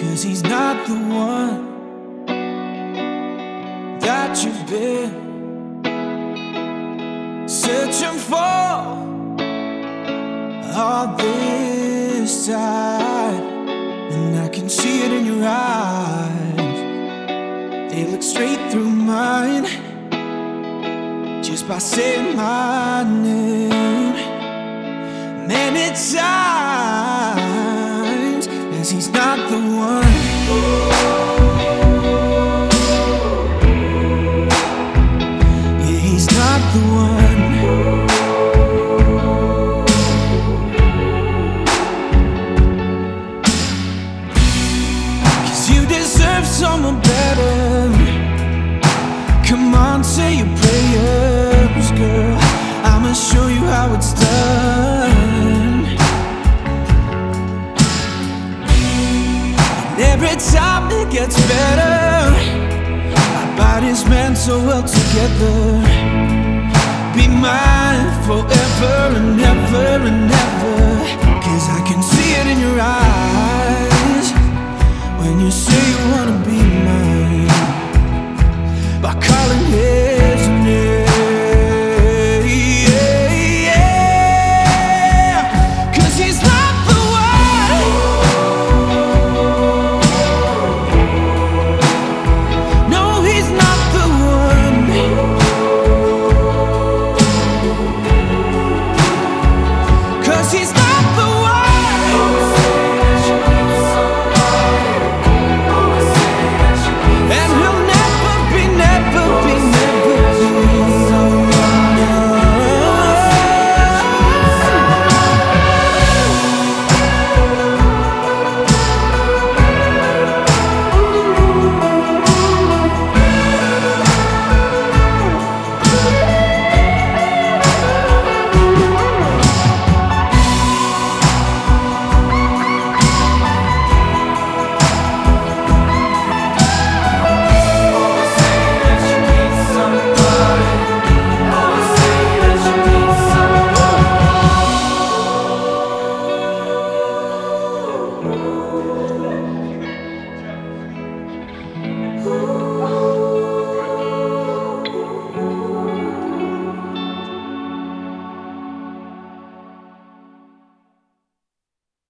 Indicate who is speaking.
Speaker 1: Cause he's not the one that you've been searching for all this time. And I can see it in your eyes. They look straight through mine just by saying my name. Many times, someone better. Come on, say your prayers, girl. I'ma show you how it's done. And every time it gets better, our bodies meant so well together. Be mine forever and ever and ever.